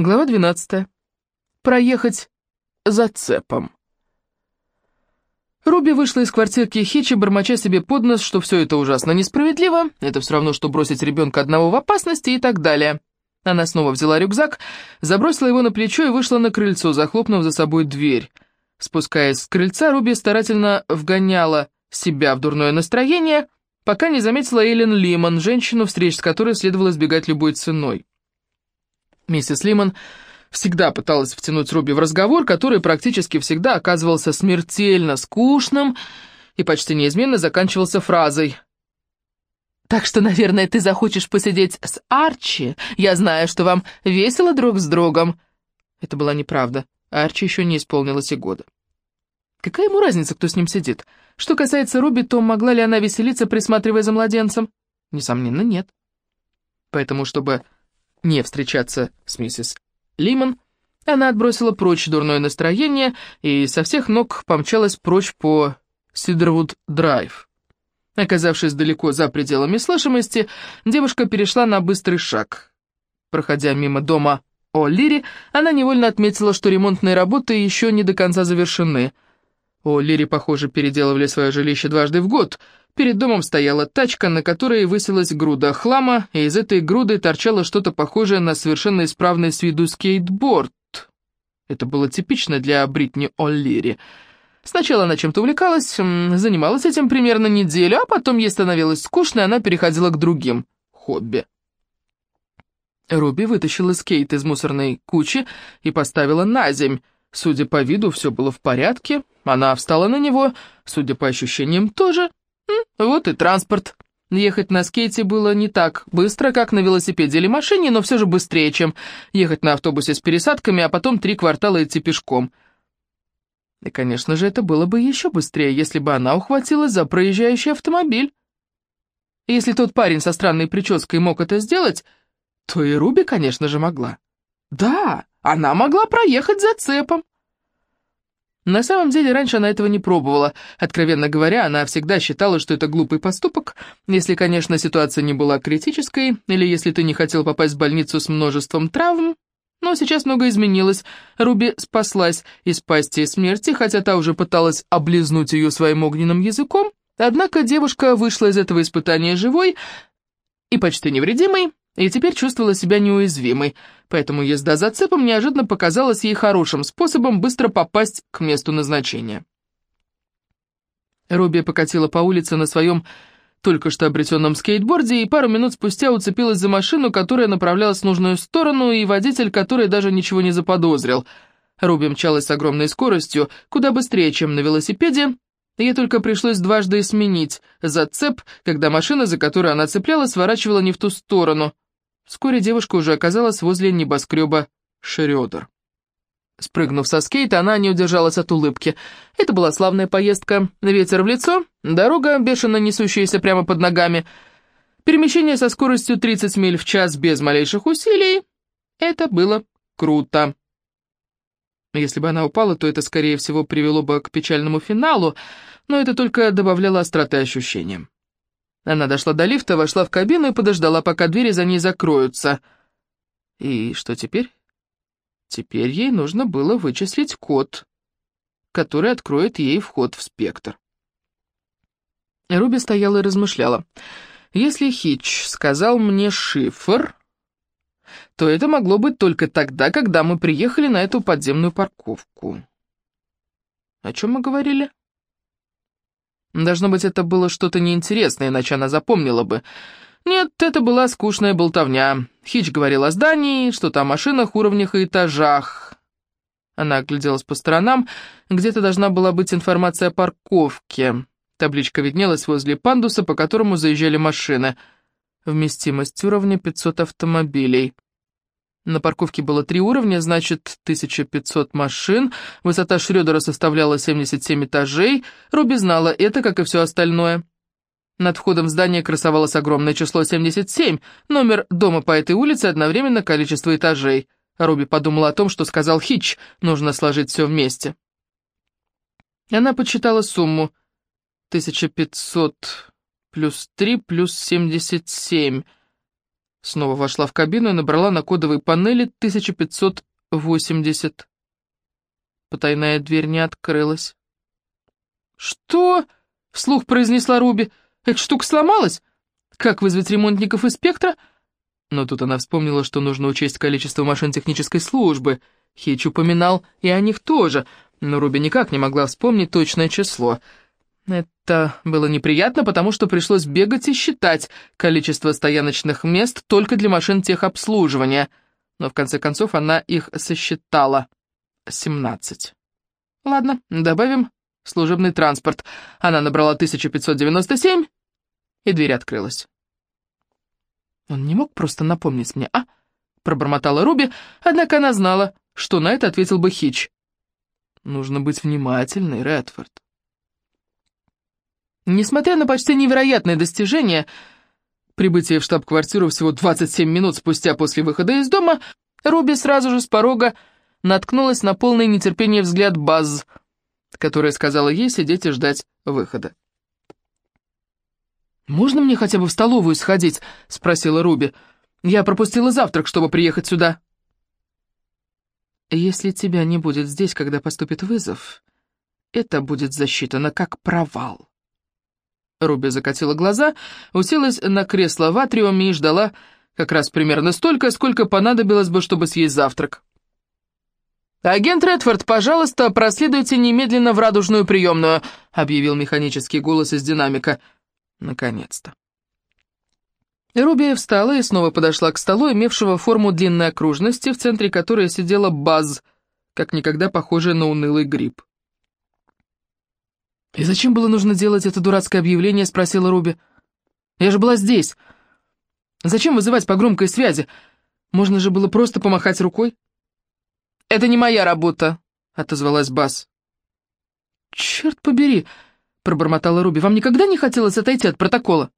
Глава 12. Проехать за цепом. Руби вышла из квартирки Хичи, бормоча себе под нос, что все это ужасно несправедливо, это все равно, что бросить ребенка одного в опасности и так далее. Она снова взяла рюкзак, забросила его на плечо и вышла на крыльцо, захлопнув за собой дверь. Спускаясь с крыльца, Руби старательно вгоняла себя в дурное настроение, пока не заметила Эйлен Лимон, женщину, встреч с которой следовало избегать любой ценой. Миссис Лимон всегда пыталась втянуть Руби в разговор, который практически всегда оказывался смертельно скучным и почти неизменно заканчивался фразой «Так что, наверное, ты захочешь посидеть с Арчи? Я знаю, что вам весело друг с другом». Это была неправда. Арчи еще не исполнилось и года. Какая ему разница, кто с ним сидит? Что касается Руби, то могла ли она веселиться, присматривая за младенцем? Несомненно, нет. Поэтому, чтобы не встречаться с миссис Лимон, она отбросила прочь дурное настроение и со всех ног помчалась прочь по Сидервуд-драйв. Оказавшись далеко за пределами слышимости, девушка перешла на быстрый шаг. Проходя мимо дома О'Лири, она невольно отметила, что ремонтные работы еще не до конца завершены. О'Лири, похоже, переделывали свое жилище дважды в год — Перед домом стояла тачка, на которой высилась груда хлама, и из этой груды торчало что-то похожее на совершенно исправный с виду скейтборд. Это было типично для Бритни О'Лири. Сначала она чем-то увлекалась, занималась этим примерно неделю, а потом ей становилось скучно, и она переходила к другим хобби. Руби вытащила скейт из мусорной кучи и поставила на земь. Судя по виду, все было в порядке. Она встала на него, судя по ощущениям, тоже. Вот и транспорт. Ехать на скейте было не так быстро, как на велосипеде или машине, но все же быстрее, чем ехать на автобусе с пересадками, а потом три квартала идти пешком. И, конечно же, это было бы еще быстрее, если бы она ухватилась за проезжающий автомобиль. Если тот парень со странной прической мог это сделать, то и Руби, конечно же, могла. Да, она могла проехать за цепом. На самом деле, раньше она этого не пробовала. Откровенно говоря, она всегда считала, что это глупый поступок, если, конечно, ситуация не была критической, или если ты не хотел попасть в больницу с множеством травм. Но сейчас многое изменилось. Руби спаслась из пасти смерти, хотя та уже пыталась облизнуть ее своим огненным языком. Однако девушка вышла из этого испытания живой и почти невредимой, и теперь чувствовала себя неуязвимой, поэтому езда за цепом неожиданно показалась ей хорошим способом быстро попасть к месту назначения. Робби покатила по улице на своем только что обретенном скейтборде и пару минут спустя уцепилась за машину, которая направлялась в нужную сторону, и водитель, который даже ничего не заподозрил. Руби мчалась с огромной скоростью, куда быстрее, чем на велосипеде, Ей только пришлось дважды сменить зацеп, когда машина, за которую она цеплялась, сворачивала не в ту сторону. Вскоре девушка уже оказалась возле небоскреба Шрёдер. Спрыгнув со скейта, она не удержалась от улыбки. Это была славная поездка. Ветер в лицо, дорога, бешено несущаяся прямо под ногами, перемещение со скоростью 30 миль в час без малейших усилий. Это было круто. Если бы она упала, то это, скорее всего, привело бы к печальному финалу, но это только добавляло остроты ощущениям. Она дошла до лифта, вошла в кабину и подождала, пока двери за ней закроются. И что теперь? Теперь ей нужно было вычислить код, который откроет ей вход в спектр. Руби стояла и размышляла. Если Хич сказал мне шифр, то это могло быть только тогда, когда мы приехали на эту подземную парковку. О чем мы говорили? Должно быть, это было что-то неинтересное, иначе она запомнила бы. Нет, это была скучная болтовня. Хич говорил о здании, что-то о машинах, уровнях и этажах. Она огляделась по сторонам. Где-то должна была быть информация о парковке. Табличка виднелась возле пандуса, по которому заезжали машины. Вместимость уровня 500 автомобилей. На парковке было три уровня, значит, 1500 машин, высота Шрёдера составляла 77 этажей, Руби знала это, как и все остальное. Над входом в здание красовалось огромное число 77, номер дома по этой улице, одновременно количество этажей. Руби подумала о том, что сказал Хич, нужно сложить все вместе. Она подсчитала сумму. 1500 плюс 3 плюс 77. Снова вошла в кабину и набрала на кодовой панели 1580. Потайная дверь не открылась. «Что?» — вслух произнесла Руби. «Эта штука сломалась? Как вызвать ремонтников из спектра?» Но тут она вспомнила, что нужно учесть количество машин технической службы. Хич упоминал и о них тоже, но Руби никак не могла вспомнить точное число. Это было неприятно, потому что пришлось бегать и считать количество стояночных мест только для машин техобслуживания. Но в конце концов она их сосчитала. 17. Ладно, добавим служебный транспорт. Она набрала 1597, и дверь открылась. «Он не мог просто напомнить мне, а?» — пробормотала Руби, однако она знала, что на это ответил бы Хич. «Нужно быть внимательной, Редфорд». Несмотря на почти невероятное достижение, прибытие в штаб-квартиру всего 27 минут спустя после выхода из дома, Руби сразу же с порога наткнулась на полное нетерпение взгляд Базз, которая сказала ей сидеть и ждать выхода. «Можно мне хотя бы в столовую сходить?» — спросила Руби. «Я пропустила завтрак, чтобы приехать сюда». «Если тебя не будет здесь, когда поступит вызов, это будет засчитано как провал». Руби закатила глаза, уселась на кресло в атриуме и ждала как раз примерно столько, сколько понадобилось бы, чтобы съесть завтрак. «Агент Редфорд, пожалуйста, проследуйте немедленно в радужную приемную», — объявил механический голос из динамика. Наконец-то. Руби встала и снова подошла к столу, имевшего форму длинной окружности, в центре которой сидела Баз, как никогда похожая на унылый гриб. «И зачем было нужно делать это дурацкое объявление?» — спросила Руби. «Я же была здесь. Зачем вызывать по громкой связи? Можно же было просто помахать рукой». «Это не моя работа», — отозвалась Бас. «Черт побери», — пробормотала Руби, — «вам никогда не хотелось отойти от протокола?»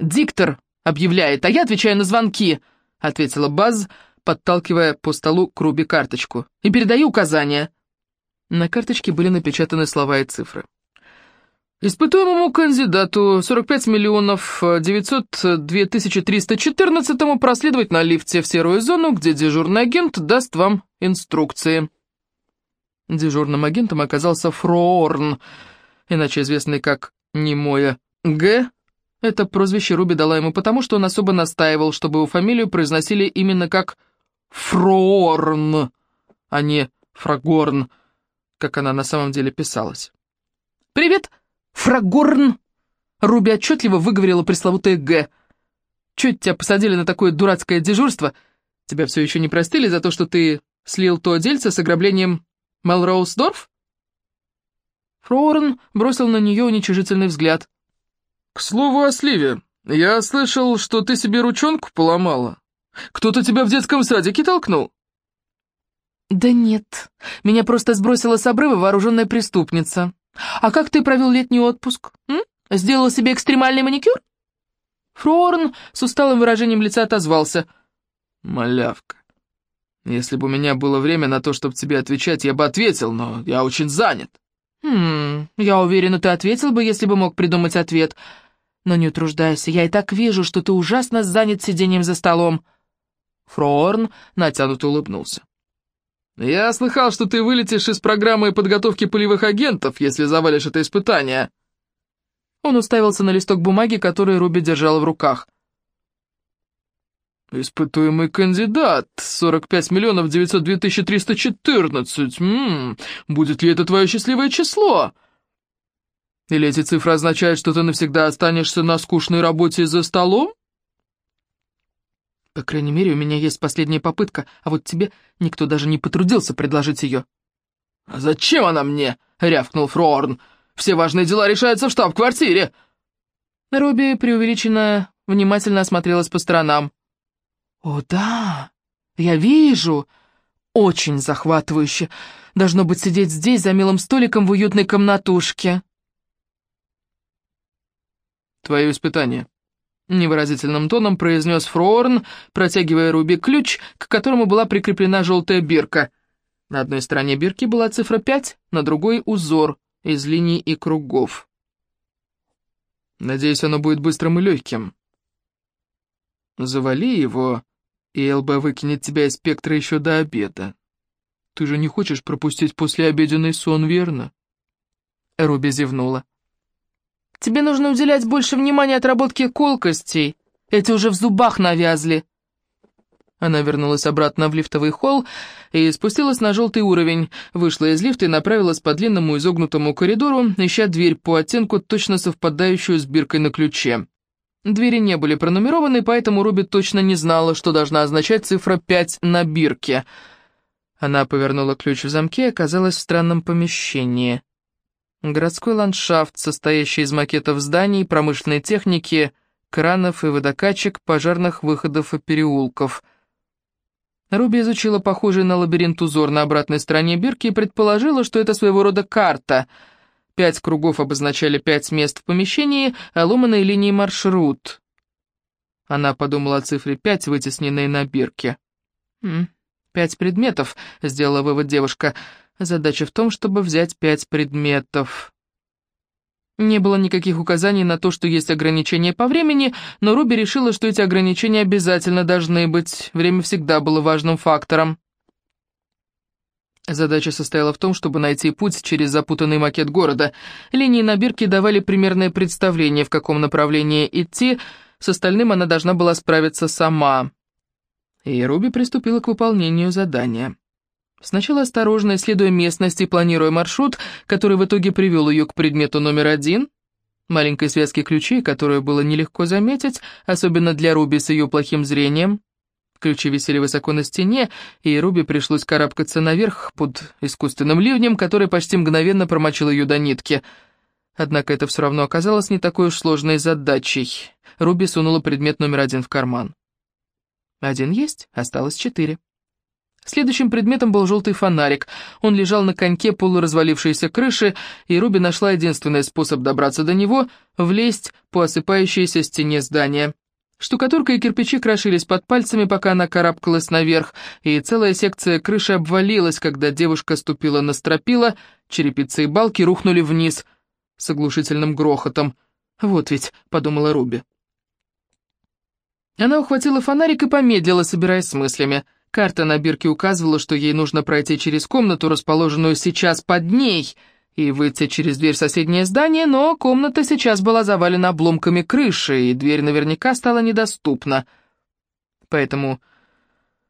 «Диктор объявляет, а я отвечаю на звонки», — ответила Баз, подталкивая по столу к Руби карточку. «И передаю указания». На карточке были напечатаны слова и цифры. Испытуемому кандидату 45 миллионов 902 тысячи 314 проследовать на лифте в серую зону, где дежурный агент даст вам инструкции. Дежурным агентом оказался Фроорн, иначе известный как Немоя Г. Это прозвище Руби дала ему потому, что он особо настаивал, чтобы его фамилию произносили именно как Фроорн, а не Фрагорн, как она на самом деле писалась. «Привет!» Фрагорн!» Руби отчетливо выговорила пресловутое «Г». «Чуть тебя посадили на такое дурацкое дежурство? Тебя все еще не простили за то, что ты слил то дельце с ограблением Мелроуздорф?» Фрорн бросил на нее уничижительный взгляд. «К слову о сливе. Я слышал, что ты себе ручонку поломала. Кто-то тебя в детском садике толкнул?» «Да нет, меня просто сбросила с обрыва вооруженная преступница. А как ты провел летний отпуск? М? Сделал себе экстремальный маникюр?» Фрорн с усталым выражением лица отозвался. «Малявка, если бы у меня было время на то, чтобы тебе отвечать, я бы ответил, но я очень занят». «Хм, я уверена, ты ответил бы, если бы мог придумать ответ. Но не утруждайся, я и так вижу, что ты ужасно занят сидением за столом». Фрорн натянуто улыбнулся. «Я слыхал, что ты вылетишь из программы подготовки полевых агентов, если завалишь это испытание». Он уставился на листок бумаги, который Руби держала в руках. «Испытуемый кандидат, 45 миллионов 902 тысячи 314. М -м, будет ли это твое счастливое число? Или эти цифры означают, что ты навсегда останешься на скучной работе за столом?» По крайней мере, у меня есть последняя попытка, а вот тебе никто даже не потрудился предложить ее». «А зачем она мне?» — рявкнул Фрорн. «Все важные дела решаются в штаб-квартире». Робби преувеличенно внимательно осмотрелась по сторонам. «О, да, я вижу. Очень захватывающе. Должно быть сидеть здесь за милым столиком в уютной комнатушке». «Твое испытание», Невыразительным тоном произнес Фроорн, протягивая Руби ключ, к которому была прикреплена желтая бирка. На одной стороне бирки была цифра 5, на другой — узор из линий и кругов. «Надеюсь, оно будет быстрым и легким». Завали его, и ЛБ выкинет тебя из спектра еще до обеда. Ты же не хочешь пропустить послеобеденный сон, верно?» Руби зевнула. «Тебе нужно уделять больше внимания отработке колкостей. Эти уже в зубах навязли». Она вернулась обратно в лифтовый холл и спустилась на желтый уровень, вышла из лифта и направилась по длинному изогнутому коридору, ища дверь по оттенку, точно совпадающую с биркой на ключе. Двери не были пронумерованы, поэтому Руби точно не знала, что должна означать цифра 5 на бирке. Она повернула ключ в замке и оказалась в странном помещении. Городской ландшафт, состоящий из макетов зданий, промышленной техники, кранов и водокачек, пожарных выходов и переулков — Руби изучила похожий на лабиринт узор на обратной стороне бирки и предположила, что это своего рода карта. Пять кругов обозначали пять мест в помещении, а ломаные линии маршрут. Она подумала о цифре пять, вытесненной на бирке. «Пять предметов», — сделала вывод девушка. «Задача в том, чтобы взять пять предметов». Не было никаких указаний на то, что есть ограничения по времени, но Руби решила, что эти ограничения обязательно должны быть. Время всегда было важным фактором. Задача состояла в том, чтобы найти путь через запутанный макет города. Линии на бирке давали примерное представление, в каком направлении идти, с остальным она должна была справиться сама. И Руби приступила к выполнению задания. Сначала осторожно исследуя местность и планируя маршрут, который в итоге привел ее к предмету номер один, маленькой связке ключей, которую было нелегко заметить, особенно для Руби с ее плохим зрением. Ключи висели высоко на стене, и Руби пришлось карабкаться наверх под искусственным ливнем, который почти мгновенно промочил ее до нитки. Однако это все равно оказалось не такой уж сложной задачей. Руби сунула предмет номер один в карман. Один есть, осталось четыре. Следующим предметом был желтый фонарик. Он лежал на коньке полуразвалившейся крыши, и Руби нашла единственный способ добраться до него — влезть по осыпающейся стене здания. Штукатурка и кирпичи крошились под пальцами, пока она карабкалась наверх, и целая секция крыши обвалилась, когда девушка ступила на стропила, черепицы и балки рухнули вниз с оглушительным грохотом. «Вот ведь», — подумала Руби. Она ухватила фонарик и помедлила, собираясь с мыслями — Карта на бирке указывала, что ей нужно пройти через комнату, расположенную сейчас под ней, и выйти через дверь в соседнее здание, но комната сейчас была завалена обломками крыши, и дверь наверняка стала недоступна. Поэтому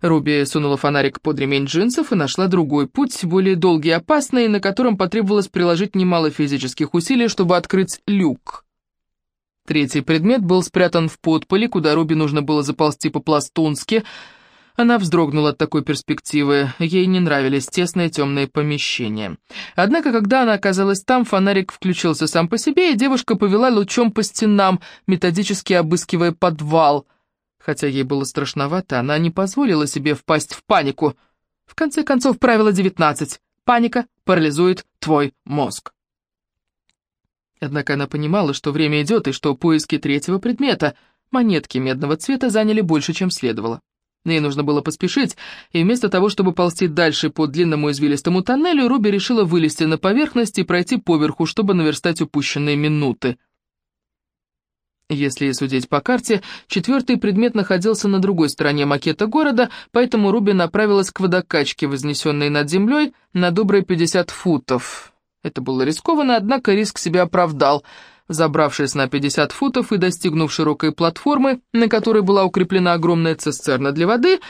Руби сунула фонарик под ремень джинсов и нашла другой путь, более долгий и опасный, на котором потребовалось приложить немало физических усилий, чтобы открыть люк. Третий предмет был спрятан в подполе, куда Руби нужно было заползти по-пластунски — она вздрогнула от такой перспективы, ей не нравились тесные темные помещения. Однако, когда она оказалась там, фонарик включился сам по себе, и девушка повела лучом по стенам, методически обыскивая подвал. Хотя ей было страшновато, она не позволила себе впасть в панику. В конце концов, правило 19. Паника парализует твой мозг. Однако она понимала, что время идет, и что поиски третьего предмета, монетки медного цвета, заняли больше, чем следовало. Ей нужно было поспешить, и вместо того, чтобы ползти дальше по длинному извилистому тоннелю, Руби решила вылезти на поверхность и пройти поверху, чтобы наверстать упущенные минуты. Если судить по карте, четвертый предмет находился на другой стороне макета города, поэтому Руби направилась к водокачке, вознесенной над землей, на добрые 50 футов. Это было рискованно, однако риск себя оправдал — Забравшись на 50 футов и достигнув широкой платформы, на которой была укреплена огромная цистерна для воды,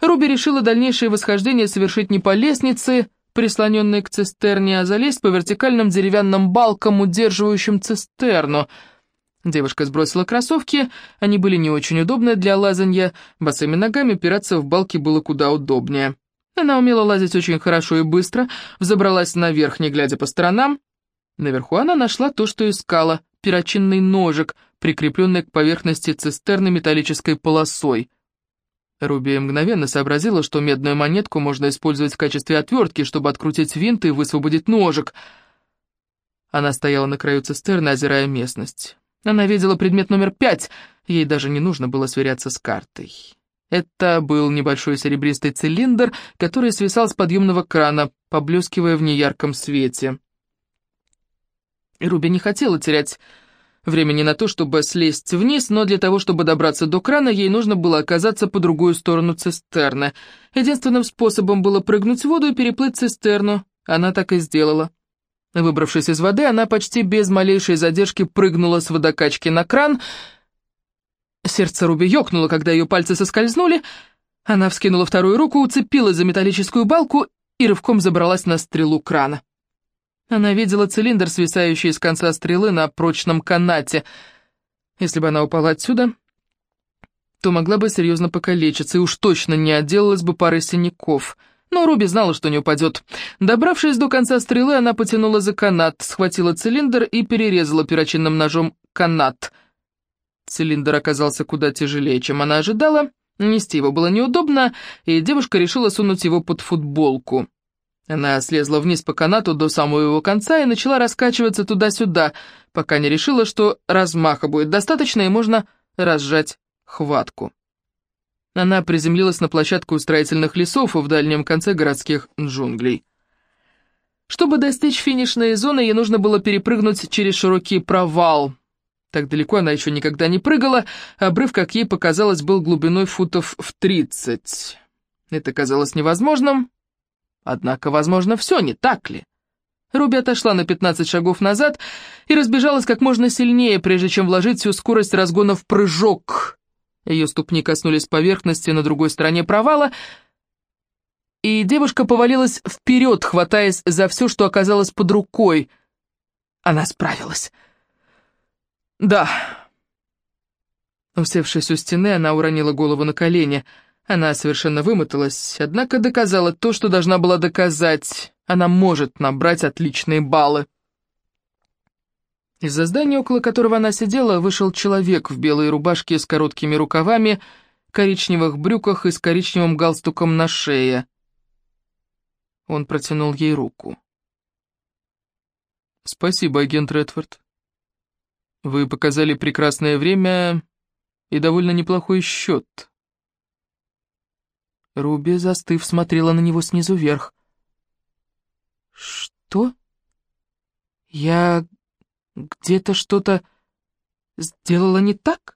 Руби решила дальнейшее восхождение совершить не по лестнице, прислоненной к цистерне, а залезть по вертикальным деревянным балкам, удерживающим цистерну. Девушка сбросила кроссовки, они были не очень удобны для лазанья, босыми ногами пираться в балки было куда удобнее. Она умела лазить очень хорошо и быстро, взобралась наверх, не глядя по сторонам, Наверху она нашла то, что искала, перочинный ножик, прикрепленный к поверхности цистерны металлической полосой. Руби мгновенно сообразила, что медную монетку можно использовать в качестве отвертки, чтобы открутить винт и высвободить ножик. Она стояла на краю цистерны, озирая местность. Она видела предмет номер пять, ей даже не нужно было сверяться с картой. Это был небольшой серебристый цилиндр, который свисал с подъемного крана, поблескивая в неярком свете. Руби не хотела терять Времени на то, чтобы слезть вниз, но для того, чтобы добраться до крана, ей нужно было оказаться по другую сторону цистерны. Единственным способом было прыгнуть в воду и переплыть цистерну. Она так и сделала. Выбравшись из воды, она почти без малейшей задержки прыгнула с водокачки на кран. Сердце Руби ёкнуло, когда ее пальцы соскользнули. Она вскинула вторую руку, уцепилась за металлическую балку и рывком забралась на стрелу крана. Она видела цилиндр, свисающий с конца стрелы на прочном канате. Если бы она упала отсюда, то могла бы серьезно покалечиться и уж точно не отделалась бы парой синяков. Но Руби знала, что не упадет. Добравшись до конца стрелы, она потянула за канат, схватила цилиндр и перерезала перочинным ножом канат. Цилиндр оказался куда тяжелее, чем она ожидала. Нести его было неудобно, и девушка решила сунуть его под футболку. Она слезла вниз по канату до самого его конца и начала раскачиваться туда-сюда, пока не решила, что размаха будет достаточно и можно разжать хватку. Она приземлилась на площадку строительных лесов в дальнем конце городских джунглей. Чтобы достичь финишной зоны, ей нужно было перепрыгнуть через широкий провал. Так далеко она еще никогда не прыгала, обрыв, как ей показалось, был глубиной футов в тридцать. Это казалось невозможным, Однако, возможно, все, не так ли? Руби отошла на 15 шагов назад и разбежалась как можно сильнее, прежде чем вложить всю скорость разгона в прыжок. Ее ступни коснулись поверхности на другой стороне провала, и девушка повалилась вперед, хватаясь за все, что оказалось под рукой. Она справилась. «Да». Усевшись у стены, она уронила голову на колени — она совершенно вымоталась, однако доказала то, что должна была доказать. Она может набрать отличные баллы. Из-за здания, около которого она сидела, вышел человек в белой рубашке с короткими рукавами, коричневых брюках и с коричневым галстуком на шее. Он протянул ей руку. «Спасибо, агент Редфорд. Вы показали прекрасное время и довольно неплохой счет». Руби, застыв, смотрела на него снизу вверх. «Что? Я где-то что-то сделала не так?»